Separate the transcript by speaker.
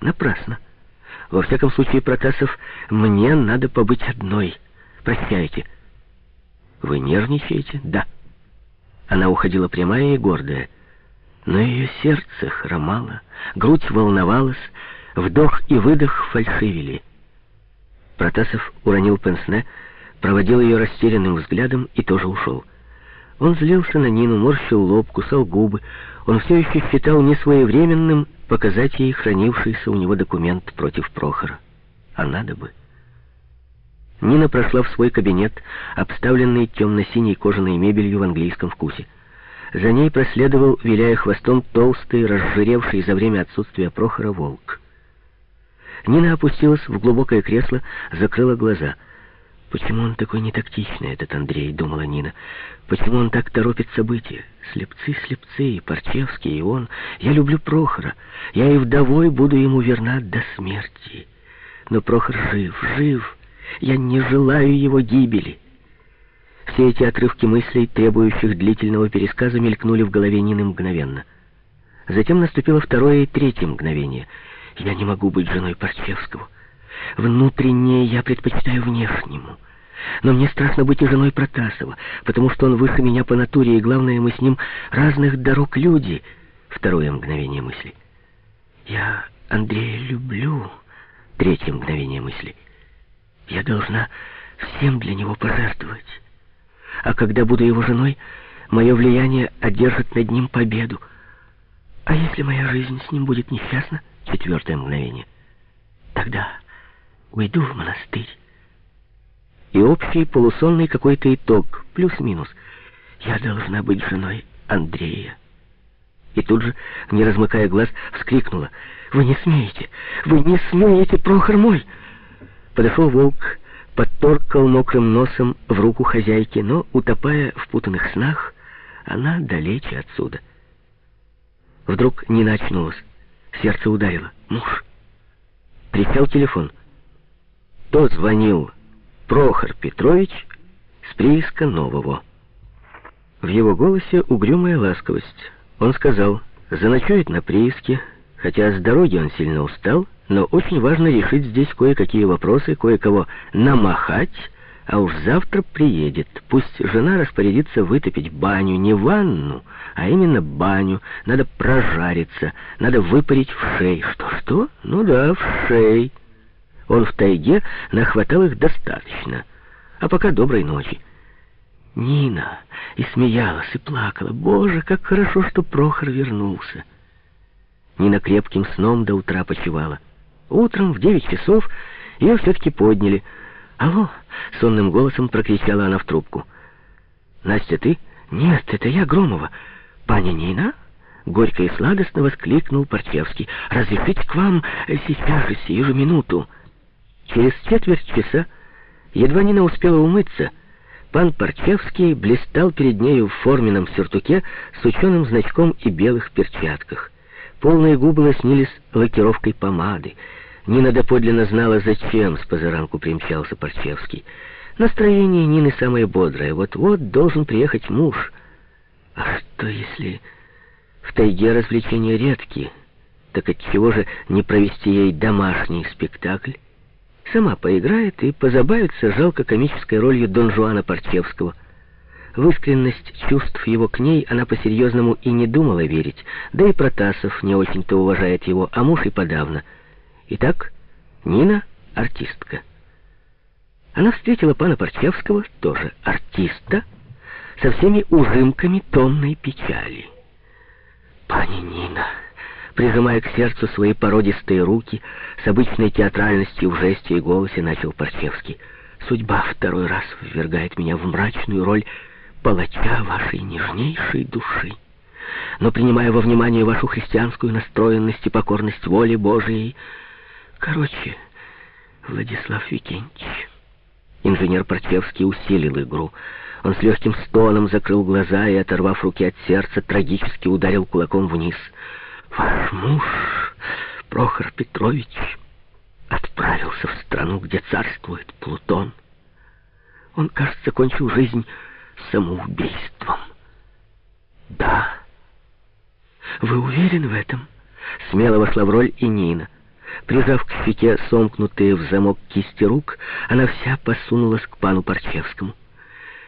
Speaker 1: Напрасно. Во всяком случае, Протасов, мне надо побыть одной. Прощайте. Вы нервничаете? Да. Она уходила прямая и гордая. Но ее сердце хромало, грудь волновалась, вдох и выдох фальшивили. Протасов уронил пенсне, проводил ее растерянным взглядом и тоже ушел. Он злился на Нину, морщил лоб, кусал губы. Он все еще считал несвоевременным показать ей хранившийся у него документ против Прохора. А надо бы. Нина прошла в свой кабинет, обставленный темно-синей кожаной мебелью в английском вкусе. За ней проследовал, виляя хвостом, толстый, разжиревший за время отсутствия Прохора волк. Нина опустилась в глубокое кресло, закрыла глаза. «Почему он такой нетактичный, этот Андрей?» — думала Нина. «Почему он так торопит события? Слепцы, слепцы, и Парчевский, и он. Я люблю Прохора. Я и вдовой буду ему верна до смерти. Но Прохор жив, жив. Я не желаю его гибели». Все эти отрывки мыслей, требующих длительного пересказа, мелькнули в голове Нины мгновенно. Затем наступило второе и третье мгновение. «Я не могу быть женой Парчевского. Внутреннее я предпочитаю внешнему. Но мне страшно быть и женой Протасова, потому что он выше меня по натуре, и главное, мы с ним разных дорог люди». Второе мгновение мысли. «Я Андрея люблю». Третье мгновение мысли. «Я должна всем для него пожертвовать» а когда буду его женой, мое влияние одержит над ним победу. А если моя жизнь с ним будет несчастна, четвертое мгновение, тогда уйду в монастырь. И общий полусонный какой-то итог, плюс-минус. Я должна быть женой Андрея. И тут же, не размыкая глаз, вскрикнула. «Вы не смеете! Вы не смеете, Прохор мой!» Подошел волк, подторкал мокрым носом в руку хозяйки, но, утопая в путанных снах, она далече отсюда. Вдруг не начнулась. Сердце ударило. Муж. Трещал телефон. То звонил Прохор Петрович с прииска Нового. В его голосе угрюмая ласковость. Он сказал, заночует на прииске, хотя с дороги он сильно устал, но очень важно решить здесь кое-какие вопросы, кое-кого намахать, а уж завтра приедет. Пусть жена распорядится вытопить баню, не ванну, а именно баню. Надо прожариться, надо выпарить в шей. Что-что? Ну да, в шей. Он в тайге нахватал их достаточно. А пока доброй ночи. Нина и смеялась, и плакала. Боже, как хорошо, что Прохор вернулся. Нина крепким сном до утра почевала. Утром в девять часов ее все-таки подняли. «Алло!» — сонным голосом прокричала она в трубку. «Настя, ты?» «Нет, это я, Громова. Паня Нина?» Горько и сладостно воскликнул Парчевский. «Разрешите к вам сейчас же, сию же минуту». Через четверть часа, едва Нина успела умыться, пан Парчевский блистал перед нею в форменном сюртуке с ученым значком и белых перчатках. Полные губы лоснились лакировкой помады. Нина доподлинно знала, зачем с позаранку примчался Парчевский. Настроение Нины самое бодрое. Вот-вот должен приехать муж. А что если в тайге развлечения редкие? Так отчего же не провести ей домашний спектакль? Сама поиграет и позабавится жалко комической ролью Дон Жуана Парчевского — в искренность чувств его к ней она по-серьезному и не думала верить, да и Протасов не очень-то уважает его, а муж и подавно. Итак, Нина — артистка. Она встретила пана Парчевского, тоже артиста, со всеми ужимками томной печали. «Пани Нина!» Прижимая к сердцу свои породистые руки, с обычной театральностью в жесте и голосе начал Парчевский. «Судьба второй раз ввергает меня в мрачную роль палача вашей нежнейшей души. Но принимая во внимание вашу христианскую настроенность и покорность воле Божией, короче, Владислав Викентьевич, инженер Протевский усилил игру. Он с легким стоном закрыл глаза и, оторвав руки от сердца, трагически ударил кулаком вниз. «Ваш муж, Прохор Петрович, отправился в страну, где царствует Плутон. Он, кажется, кончил жизнь самоубийством. Да. Вы уверены в этом? Смело вошла в роль и Нина. Прижав к щеке сомкнутые в замок кисти рук, она вся посунулась к пану Парчевскому.